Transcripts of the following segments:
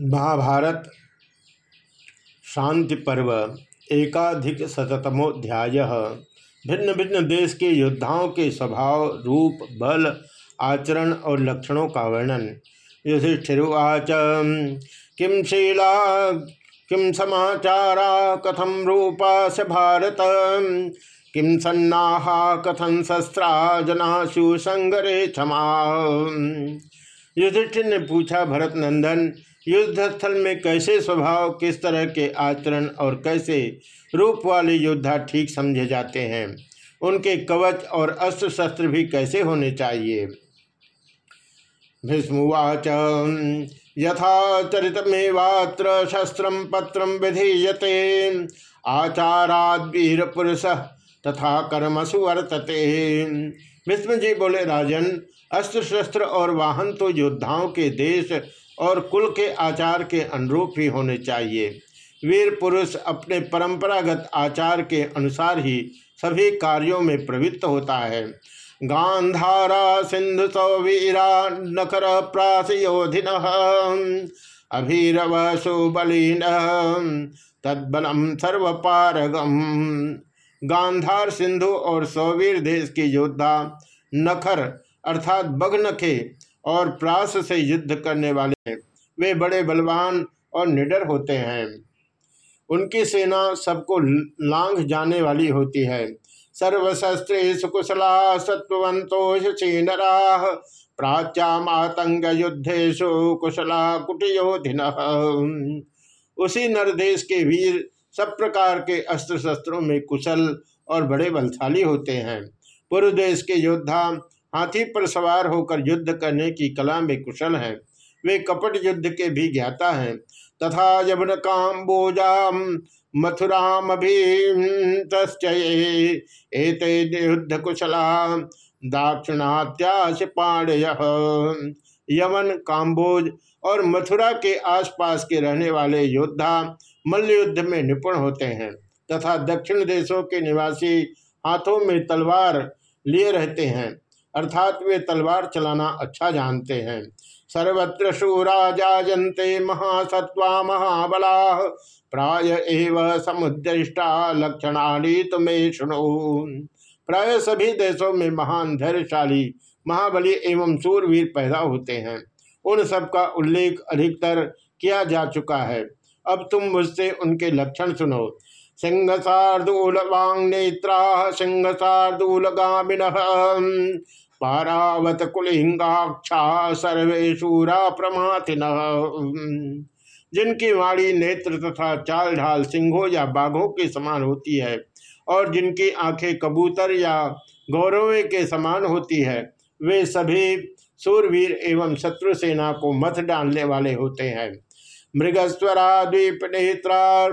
महाभारत, शांति पर्व, एकाधिक शतमोध्याय भिन्न भिन्न देश के योद्धाओं के स्वभाव, रूप, बल, आचरण और लक्षणों का वर्णन। युधिष्ठिर्वाच किम शीला किम समाचारा कथम रूपा से भारत किम सन्नाहा कथन शस्त्रा, जनाशु संगरे क्षमा। युधिष्ठिर ने पूछा भरत नंदन युद्ध स्थल में कैसे स्वभाव, किस तरह के आचरण और कैसे रूप वाले योद्धा ठीक समझे जाते हैं? उनके कवच और अस्त्र शस्त्र भी कैसे होने चाहिए? भीष्मवाच यथा चरितमेवात्र शस्त्र पत्र विधीयते। आचाराद वीर पुरुष तथा कर्मसु वर्तते भीष्म जी बोले, राजन अस्त्र शस्त्र और वाहन तो योद्धाओं के देश और कुल के आचार के अनुरूप ही होने चाहिए। वीर पुरुष अपने परंपरागत आचार के अनुसार ही सभी कार्यों में प्रवृत्त होता है। गांधारा सिंधु सौवीरा नखर प्रास योधिन अभीरव सुबलीन तद्बलम सर्वपारगम। गांधार सिंधु और सौवीर देश के योद्धा नखर अर्थात बगनखे और प्रास से युद्ध करने वाले वे बड़े बलवान और निडर होते हैं। उनकी सेना सबको लांघ जाने वाली होती है। सर्वशस्त्र कुशला सत्वंतोषीनरा प्राच्या मातंग युद्धेशु कुशला कुटियोधिन उसी नरदेश के वीर सब प्रकार के अस्त्र शस्त्रों में कुशल और बड़े बलशाली होते हैं। पूर्व देश के योद्धा हाथी पर सवार होकर युद्ध करने की कला में कुशल है। वे कपट युद्ध के भी ज्ञाता हैं। तथा यवन काम्बोजा मथुराम युद्ध कुशला दाक्षिणात्याश पाणय। यमन काम्बोज और मथुरा के आसपास के रहने वाले योद्धा मल्ल युद्ध में निपुण होते हैं तथा दक्षिण देशों के निवासी हाथों में तलवार लिए रहते हैं। अर्थात वे तलवार चलाना अच्छा जानते हैं। सर्वत्र शूरा जायन्ते महासत्वा महाबला, प्राय एव समुद्रिष्टा लक्षणाली तुम्हें सुनो प्राय सभी देशों में महान धैर्यशाली, महाबली एवं सूरवीर पैदा होते हैं। उन सब का उल्लेख अधिकतर किया जा चुका है। अब तुम मुझसे उनके लक्षण सुनो। सिंह शार्दूल वांग नेत्रा सिंह शार्दूल गामिन पारावत कुलिंगाक्षा सर्वे शूरा प्रमाथिन जिनकी वाणी, नेत्र तथा चाल ढाल सिंहों या बाघों के समान होती है और जिनकी आँखें कबूतर या गौरवे के समान होती है, वे सभी सूरवीर एवं शत्रु सेना को मत डालने वाले होते हैं। मृगस्वरा, द्वीप नेत्रा,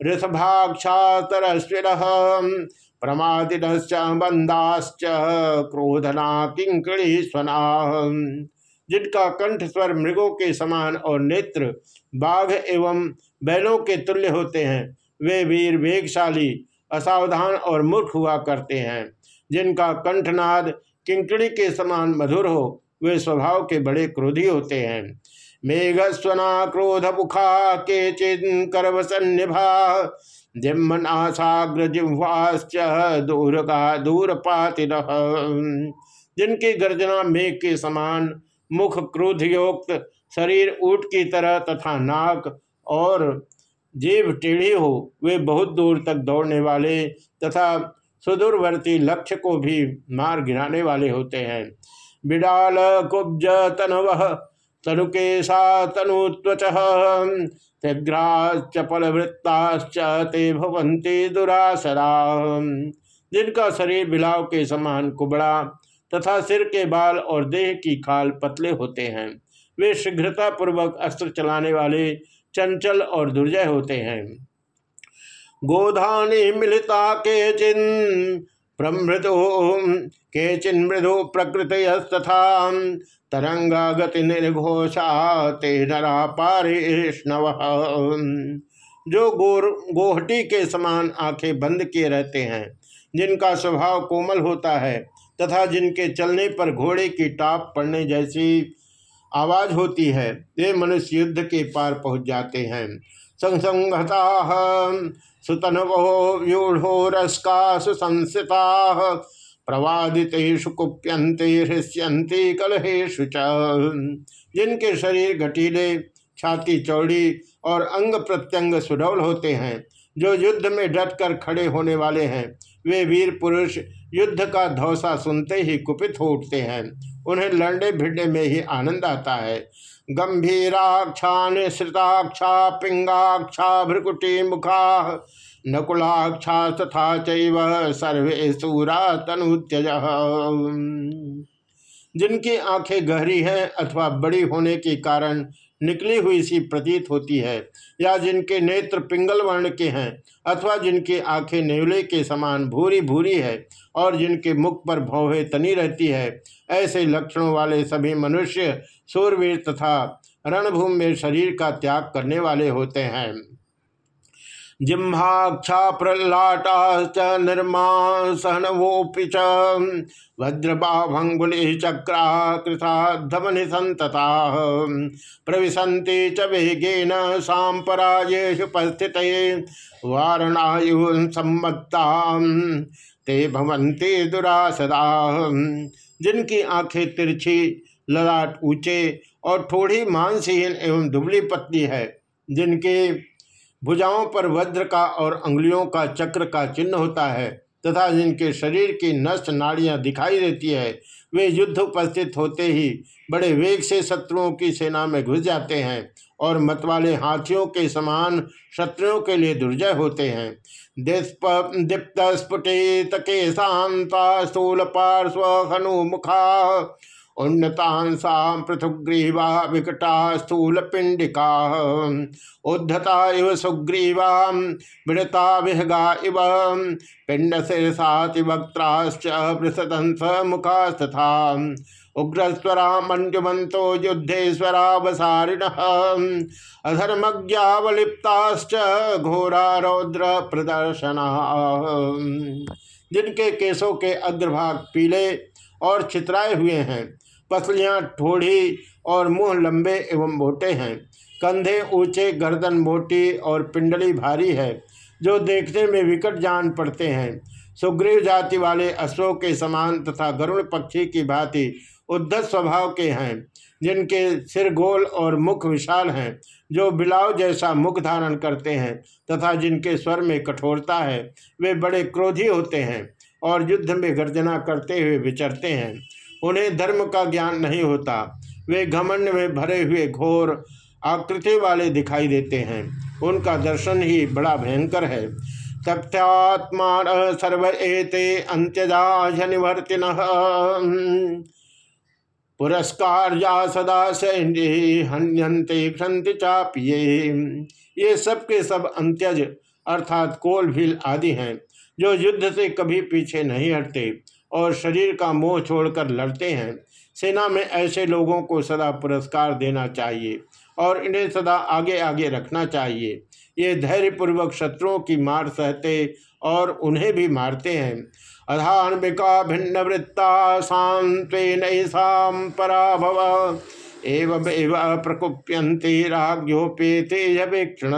ऋषभाक्षातरस्विन। प्रमादिनश्च बंदाश्च क्रोधना किंकड़ी स्वना जिनका कंठ स्वर मृगों के समान और नेत्र बाघ एवं बैलों के तुल्य होते हैं, वे वीर, वेगशाली, असावधान और मूर्ख हुआ करते हैं। जिनका कंठनाद किंकड़ी के समान मधुर हो, वे स्वभाव के बड़े क्रोधी होते हैं। मेघस्वना क्रोध मुखा के चिन करवसन्निभा जिम्मनासाग्र जिह्वाश्च दूर का दूर पाति जिनकी गर्जना मेघ के समान, मुख क्रोधयोक्त शरीर ऊट की तरह तथा नाक और जीव टेढ़ी हो, वे बहुत दूर तक दौड़ने वाले तथा सुदूरवर्ती लक्ष्य को भी मार गिराने वाले होते हैं। बिडाल कुब्ज तनव तनुकेशा तनुत्वच त्यग्राश्च वृत्ताश्च ते भवंती दुरासरा। जिनका शरीर बिलाव के समान कुबड़ा तथा सिर के बाल और देह की खाल पतले होते हैं, वे शीघ्रता पूर्वक अस्त्र चलाने वाले चंचल और दुर्जय होते हैं। गोधानी मिलिता के चिन्ह प्रमृदो के चिन्ह मृदो प्रकृत तथा तरंगा गति निर्घोषा ते नरा पारिष्णव जो गोर गोहटी के समान आँखें बंद किए रहते हैं, जिनका स्वभाव कोमल होता है, तथा जिनके चलने पर घोड़े की टाप पड़ने जैसी आवाज़ होती है, वे मनुष्य युद्ध के पार पहुँच जाते हैं। संसंगता सुतनवो व्यूढ़ोरस्का सुसंसिता प्रवादितेषु कुप्यंते हृष्यंते कलहेशु जिनके शरीर घटीले, छाती चौड़ी और अंग प्रत्यंग सुडौल होते हैं, जो युद्ध में डट कर खड़े होने वाले हैं, वे वीर पुरुष युद्ध का धौसा सुनते ही कुपित हो उठते हैं। उन्हें लड़ने भिड़ने में ही आनंद आता है। गंभीराक्षा निश्रिताक्षा पिंगाक्षा भ्रकुटी मुखा नकुलाक्षा तथा चैव सर्वे सूरा तनुत्यज। जिनकी आँखें गहरी हैं अथवा बड़ी होने के कारण निकली हुई सी प्रतीत होती है, या जिनके नेत्र पिंगल वर्ण के हैं, अथवा जिनकी आँखें नेवले के समान भूरी भूरी है और जिनके मुख पर भौवे तनी रहती है, ऐसे लक्षणों वाले सभी मनुष्य सूरवीर तथा रणभूमि में शरीर का त्याग करने वाले होते हैं। जिम्भाक्षा प्रहलाटाश्च निर्मा सहनवोपि च। वज्रबाभंगुलि चक्रा कृथा धमनि संतता प्रविशन्ति च वेगेन साम्पराजेषुपस्थिते वारणायुः सम्मत्ता ते भवन्ति दुरासदा। जिनकी आँखें तिरछी, ललाट ऊँचे और थोड़ी मांसहीन एवं दुबली पतली है, जिनके भुजाओं पर वज्र का और अंगुलियों का चक्र का चिन्ह होता है, तथा जिनके शरीर की नष्ट नाड़ियाँ दिखाई देती है, वे युद्ध उपस्थित होते ही बड़े वेग से शत्रुओं की सेना में घुस जाते हैं और मतवाले हाथियों के समान शत्रुओं के लिए दुर्जय होते हैं। दीप्त स्फुटित के शांता स्थूल पार्श्व हनुमुखा उन्नतांसा पृथुग्रीवा विकटा स्थूल पिंडिका उद्धता इव सुग्रीवा, मृता विहगा इव। पिंड शीर्षाति वक्त्राश्च पृषदंस मुखास्तथा उग्रस्वरा मंजुमंतो युद्धेश्वरावसारिण अधर्मज्ञावलिप्ताश्च घोरा रौद्र प्रदर्शना जिनके केसों के अग्रभाग पीले और चित्राए हुए हैं पसलियाँ ठोड़ी और मुँह लंबे एवं मोटे हैं। कंधे ऊँचे, गर्दन मोटी और पिंडली भारी है, जो देखने में विकट जान पड़ते हैं। सुग्रीव जाति वाले अश्वों के समान तथा गरुण पक्षी की भांति उद्धत स्वभाव के हैं, जिनके सिर गोल और मुख विशाल हैं, जो बिलाव जैसा मुख धारण करते हैं तथा जिनके स्वर में कठोरता है, वे बड़े क्रोधी होते हैं और युद्ध में गर्जना करते हुए विचरते हैं। उन्हें धर्म का ज्ञान नहीं होता। वे घमंड में भरे हुए घोर आकृति वाले दिखाई देते हैं। उनका दर्शन ही बड़ा भयंकर है। तथ्यात्मान सर्व एते अंत्यजानिवर्तिन पुरस्कार या सदा सैन्य हन्यंते क्षंति चापिये। ये सब के सब अंत्यज, अर्थात कोल भील आदि हैं, जो युद्ध से कभी पीछे नहीं हटते। और शरीर का मोह छोड़कर लड़ते हैं। सेना में ऐसे लोगों को सदा पुरस्कार देना चाहिए और इन्हें सदा आगे आगे रखना चाहिए। ये धैर्यपूर्वक शत्रुओं की मार सहते और उन्हें भी मारते हैं। अधार्मिका भिन्न वृत्ता सांत्वेन पराभव। एवं एवं प्रकुप्यंते राग्योपेते यवेक्षण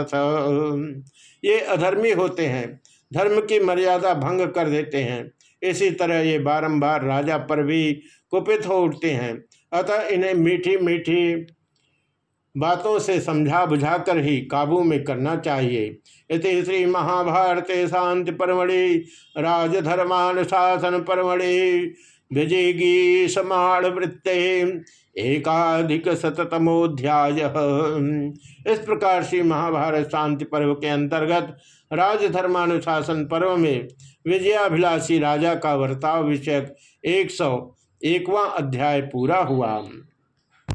ये अधर्मी होते हैं। धर्म की मर्यादा भंग कर देते हैं। इसी तरह ये बारंबार राजा पर भी कुपित हो उठते हैं। अतः इन्हें मीठी मीठी बातों से समझा बुझाकर ही काबू में करना चाहिए। इति श्री महाभारत शांति परमणि राजधर्मानुशासन परमणि विजयगी समाण वृत्ते एकाधिक शतमोध्याय इस प्रकार से महाभारत शांति पर्व के अंतर्गत राजधर्मानुशासन पर्व में विजयाभिलाषी राजा का वर्ताव विषयक एक सौ एकवा अध्याय पूरा हुआ।